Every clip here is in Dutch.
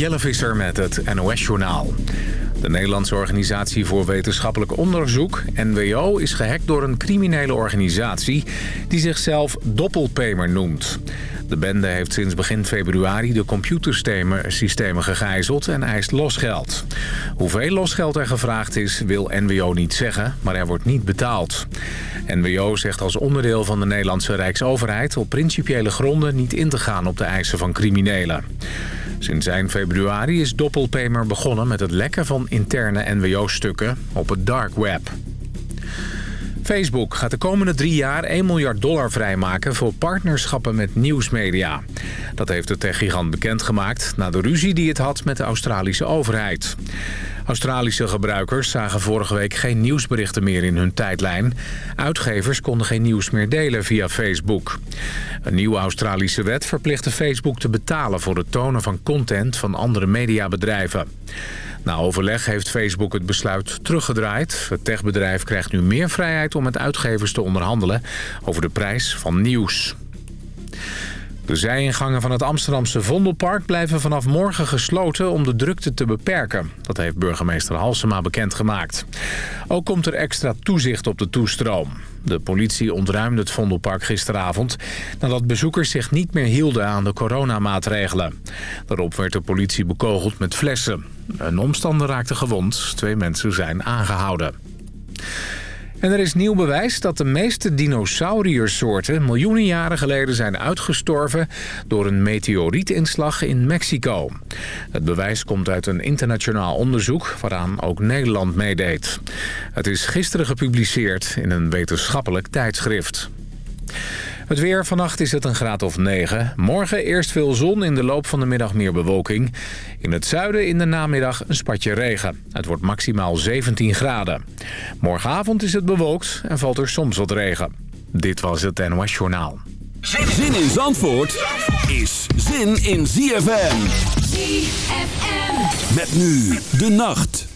Jelle Visser met het NOS-journaal. De Nederlandse Organisatie voor Wetenschappelijk Onderzoek, NWO... is gehackt door een criminele organisatie die zichzelf Doppelpamer noemt. De bende heeft sinds begin februari de computersystemen gegijzeld en eist losgeld. Hoeveel losgeld er gevraagd is, wil NWO niet zeggen, maar er wordt niet betaald. NWO zegt als onderdeel van de Nederlandse Rijksoverheid... op principiële gronden niet in te gaan op de eisen van criminelen. Sinds eind februari is Doppelpamer begonnen met het lekken van interne NWO-stukken op het dark web. Facebook gaat de komende drie jaar 1 miljard dollar vrijmaken voor partnerschappen met nieuwsmedia. Dat heeft de techgigant bekendgemaakt na de ruzie die het had met de Australische overheid. Australische gebruikers zagen vorige week geen nieuwsberichten meer in hun tijdlijn. Uitgevers konden geen nieuws meer delen via Facebook. Een nieuwe Australische wet verplichtte Facebook te betalen voor het tonen van content van andere mediabedrijven. Na overleg heeft Facebook het besluit teruggedraaid. Het techbedrijf krijgt nu meer vrijheid om met uitgevers te onderhandelen over de prijs van nieuws. De zijingangen van het Amsterdamse Vondelpark blijven vanaf morgen gesloten om de drukte te beperken. Dat heeft burgemeester Halsema bekendgemaakt. Ook komt er extra toezicht op de toestroom. De politie ontruimde het Vondelpark gisteravond nadat bezoekers zich niet meer hielden aan de coronamaatregelen. Daarop werd de politie bekogeld met flessen. Een omstander raakte gewond. Twee mensen zijn aangehouden. En er is nieuw bewijs dat de meeste dinosauriersoorten miljoenen jaren geleden zijn uitgestorven door een meteorietinslag in Mexico. Het bewijs komt uit een internationaal onderzoek waaraan ook Nederland meedeed. Het is gisteren gepubliceerd in een wetenschappelijk tijdschrift. Het weer, vannacht is het een graad of 9. Morgen eerst veel zon, in de loop van de middag meer bewolking. In het zuiden in de namiddag een spatje regen. Het wordt maximaal 17 graden. Morgenavond is het bewolkt en valt er soms wat regen. Dit was het NOS Journaal. Zin in Zandvoort is zin in ZFM. ZFM. Met nu de nacht.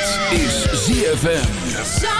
Dit is ZFM.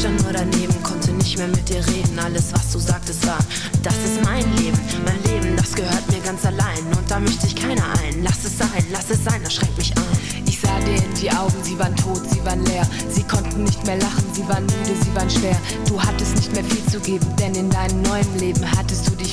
Stand nur daneben, konnte nicht mehr mit dir reden. Alles, was du sagtest, war, das ist mein Leben. Mein Leben, das gehört mir ganz allein. Und da mischt sich keiner ein. Lass es sein, lass es sein, das schränkt mich ein. Ich sah dir in die Augen, sie waren tot, sie waren leer. Sie konnten nicht mehr lachen, sie waren müde, sie waren schwer. Du hattest nicht mehr viel zu geben, denn in deinem neuen Leben hattest du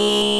me.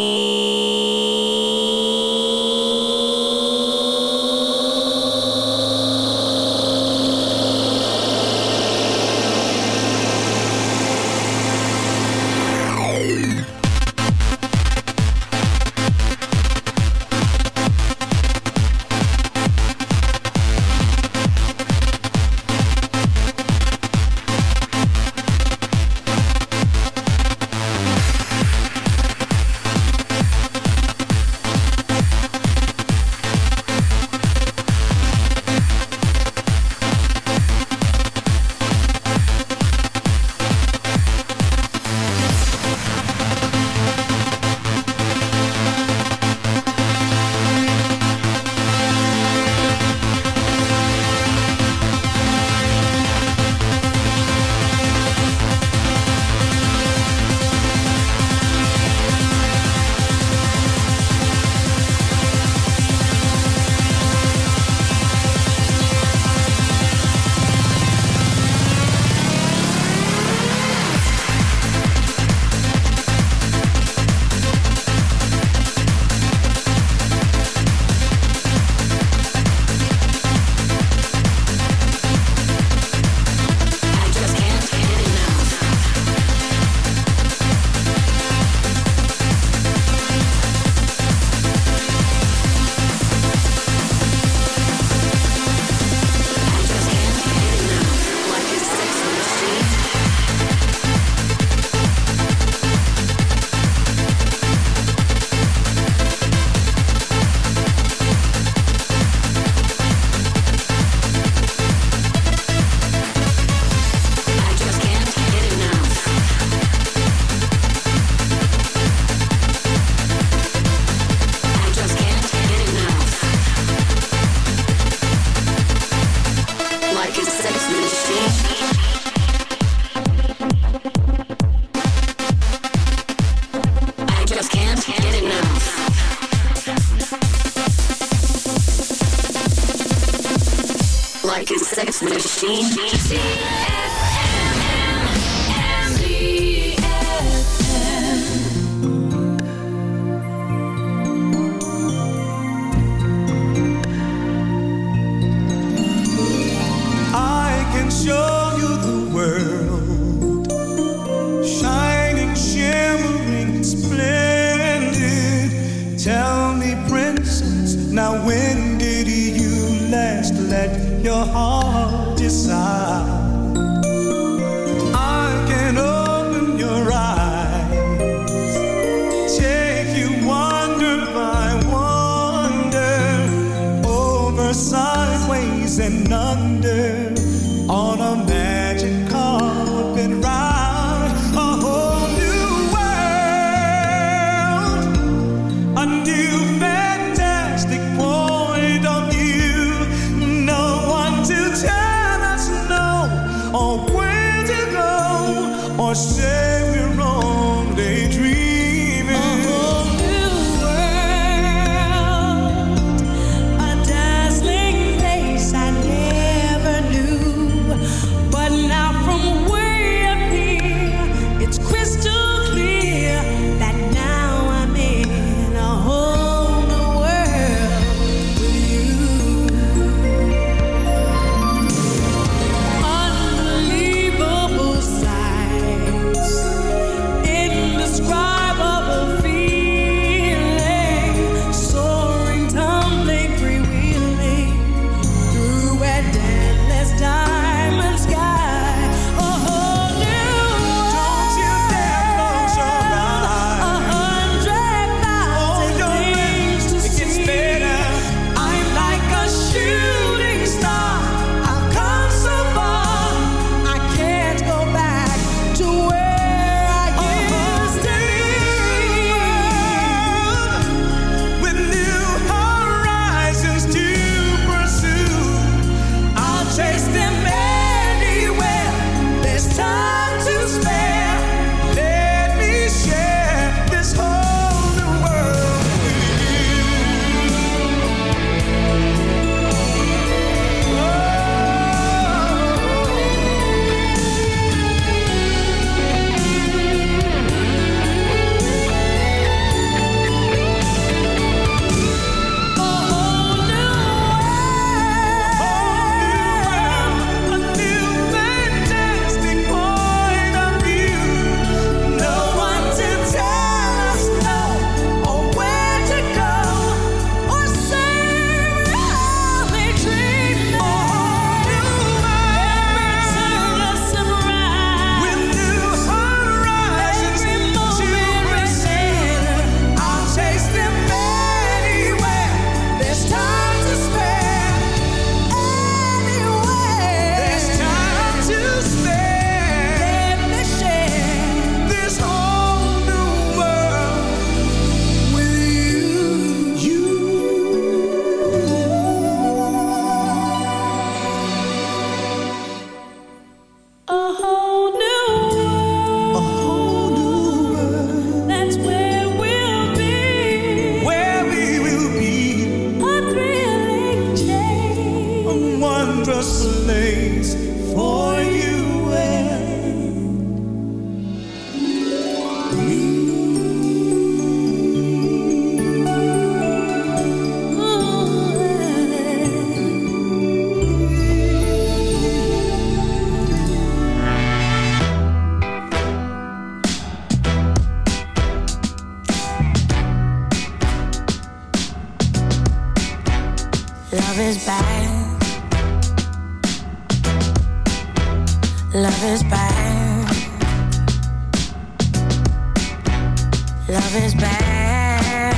Love is bad.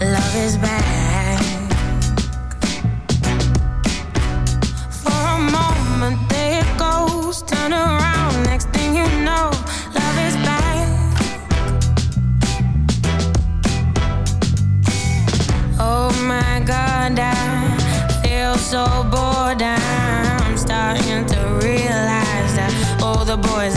Love is bad. For a moment, there it goes. Turn around, next thing you know, love is back. Oh my God, I feel so bored. I'm starting to realize that all the boys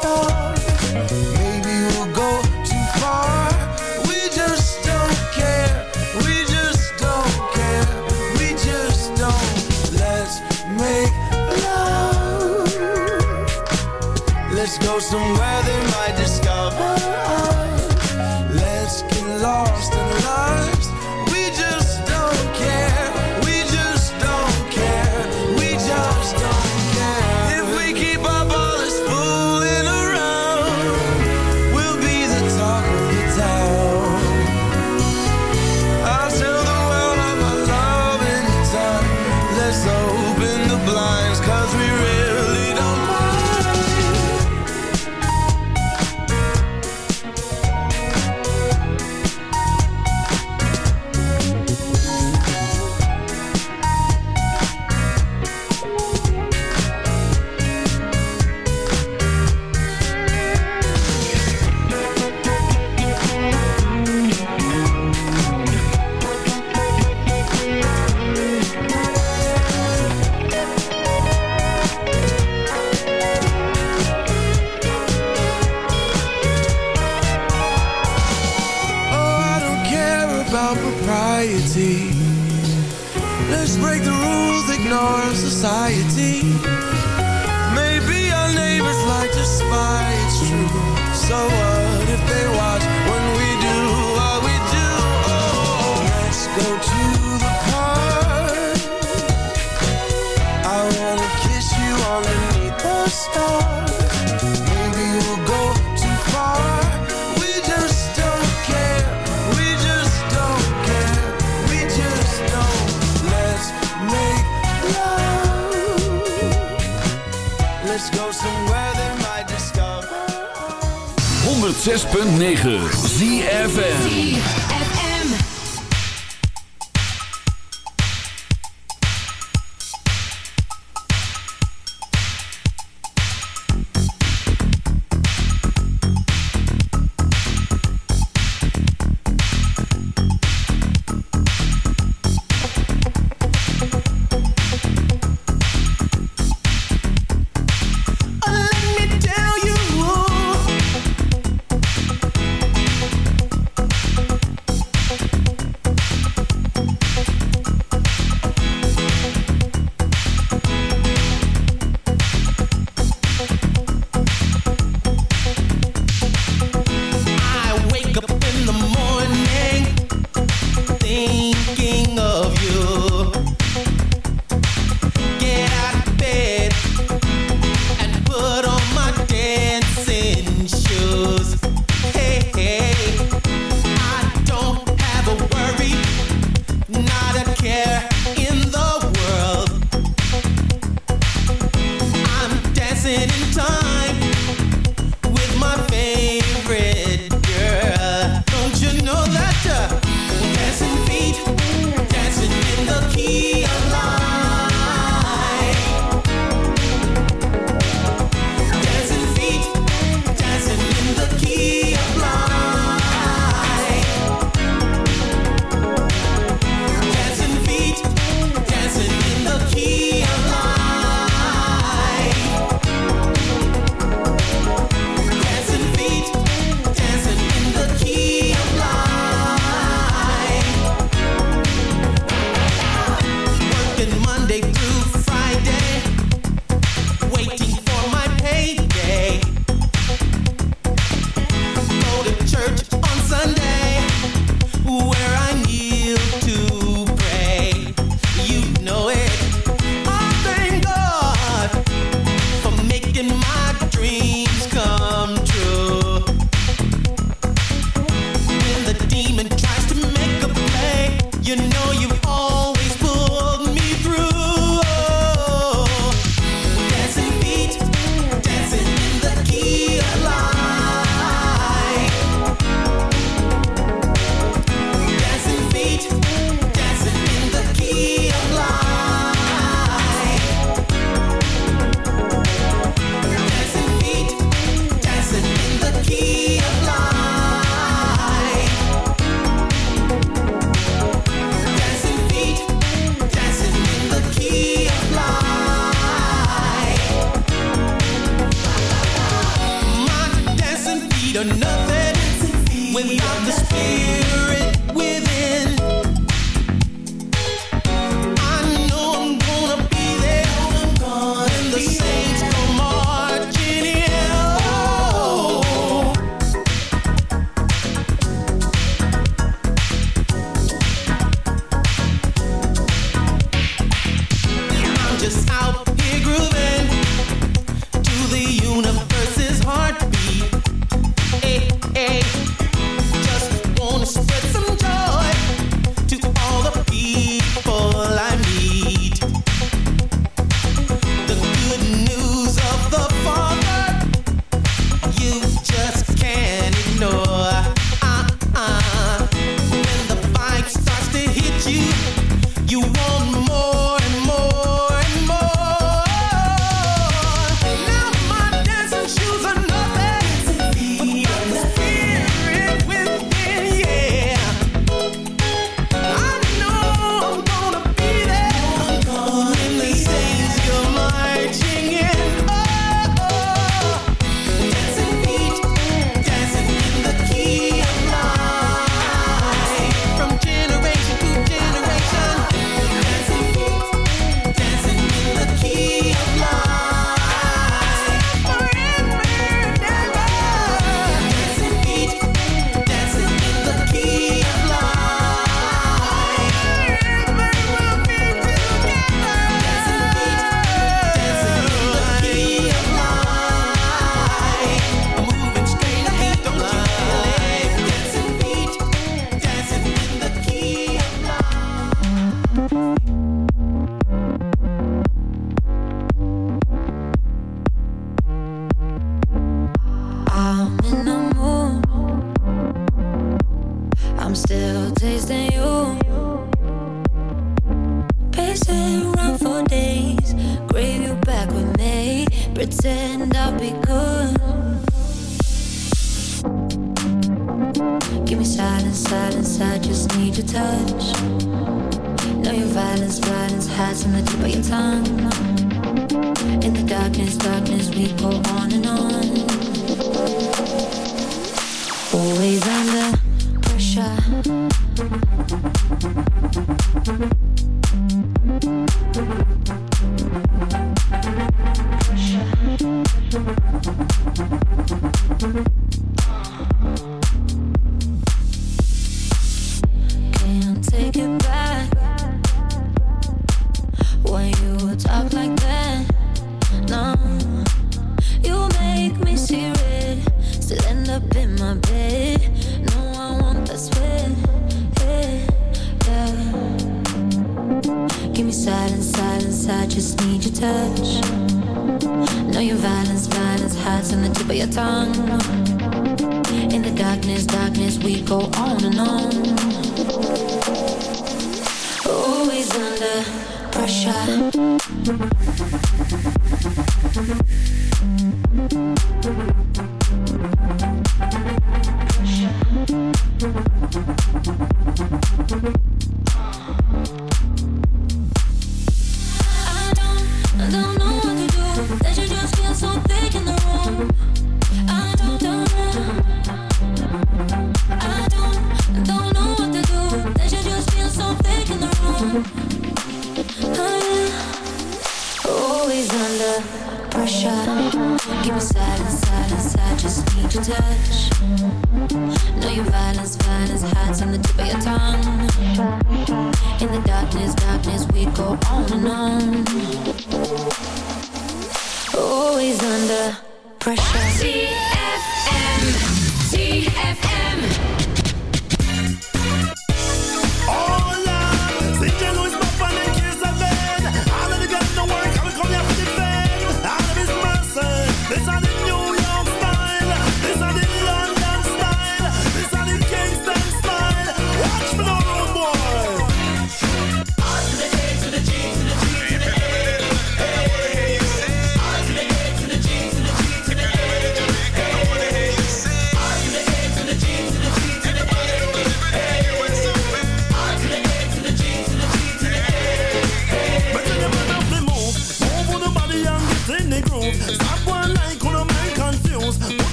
stop. 106.9 ZFN